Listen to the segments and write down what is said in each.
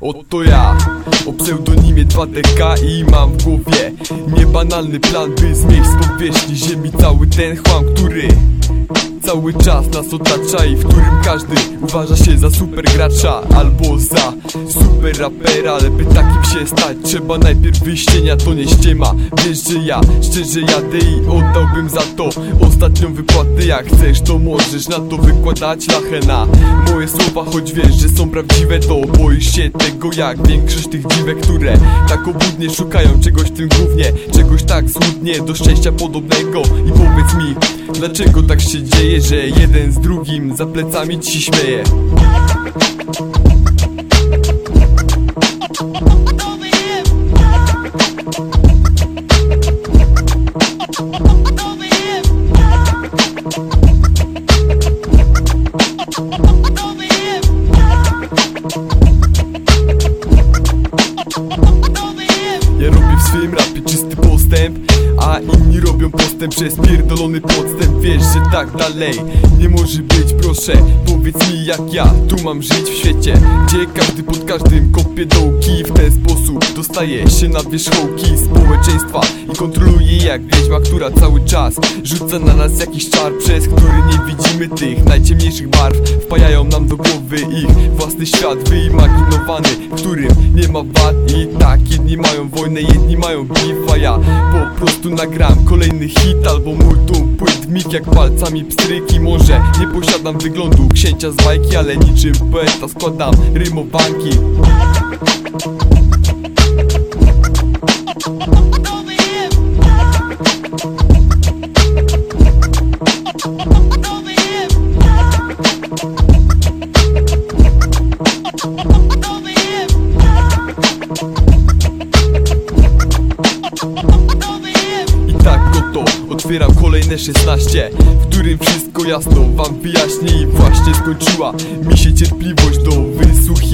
Oto ja, o pseudonimie 2DK i mam w głowie Niebanalny plan, by zmieść z powierzchni ziemi cały ten chłam, który Cały czas nas otacza i w którym każdy uważa się za super gracza Albo za super rapera, ale by takim się stać Trzeba najpierw wyjścienia, to nie ściema. Wiesz, że ja szczerze jadę i oddałbym za to Ostatnią wypłatę, jak chcesz to możesz na to wykładać lachę na Moje słowa, choć wiesz, że są prawdziwe To boisz się tego jak większość tych dziwek, które Tak obudnie szukają czegoś tym głównie Czegoś tak złudnie do szczęścia podobnego. I powiedz mi, dlaczego tak się dzieje że jeden z drugim za plecami ci śmieje postęp przez pierdolony podstęp Wiesz, że tak dalej nie może być. Proszę, powiedz mi jak ja tu mam żyć w świecie Gdzie każdy pod każdym kopie dołki W ten sposób dostaje się na wierzchołki społeczeństwa I kontroluje jak wiedźma, która cały czas Rzuca na nas jakiś czar Przez który nie widzimy tych najciemniejszych barw. Wpajają nam do głowy ich własny świat Wyimaginowany, w którym nie ma wad. I tak, jedni mają wojnę, jedni mają beef ja po prostu nagram kolejny hit Albo multum płyt. Mig jak palcami pstryki. Może nie posiadam wyglądu księcia z bajki Ale niczym poeta składam rymowanki oto otwieram kolejne 16 W którym wszystko jasno wam wyjaśnię I właśnie skończyła mi się cierpliwość do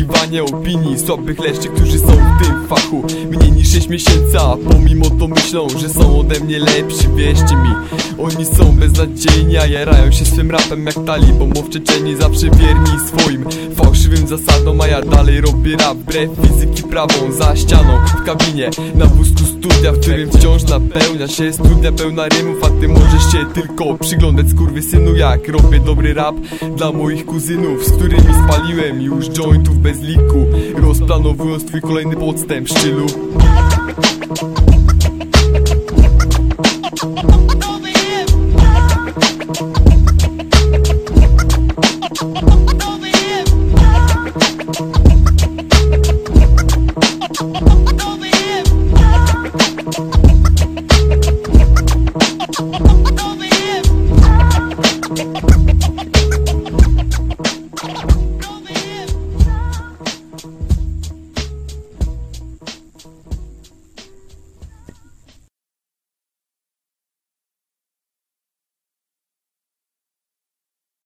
wysłuchiwania opinii Słabych leszczy, którzy są w tym fachu. Mniej niż 6 miesięcy, a pomimo to myślą, że są ode mnie lepsi Wierzcie mi, oni są beznadziejni, a jarają się swym rapem jak talibom. Bo w Czeczeni zawsze wierni swoim fałszywym zasadom A ja dalej robię rap wbrew fizyki prawą Za ścianą, w kabinie, na wózku studia W którym wciąż napełnia się studia pełna rymów A ty możesz się tylko przyglądać synu Jak robię dobry rap dla moich kuzynów Z którymi spaliłem już jointów bez liku. Rozplanowując twój kolejny podstęp szczylu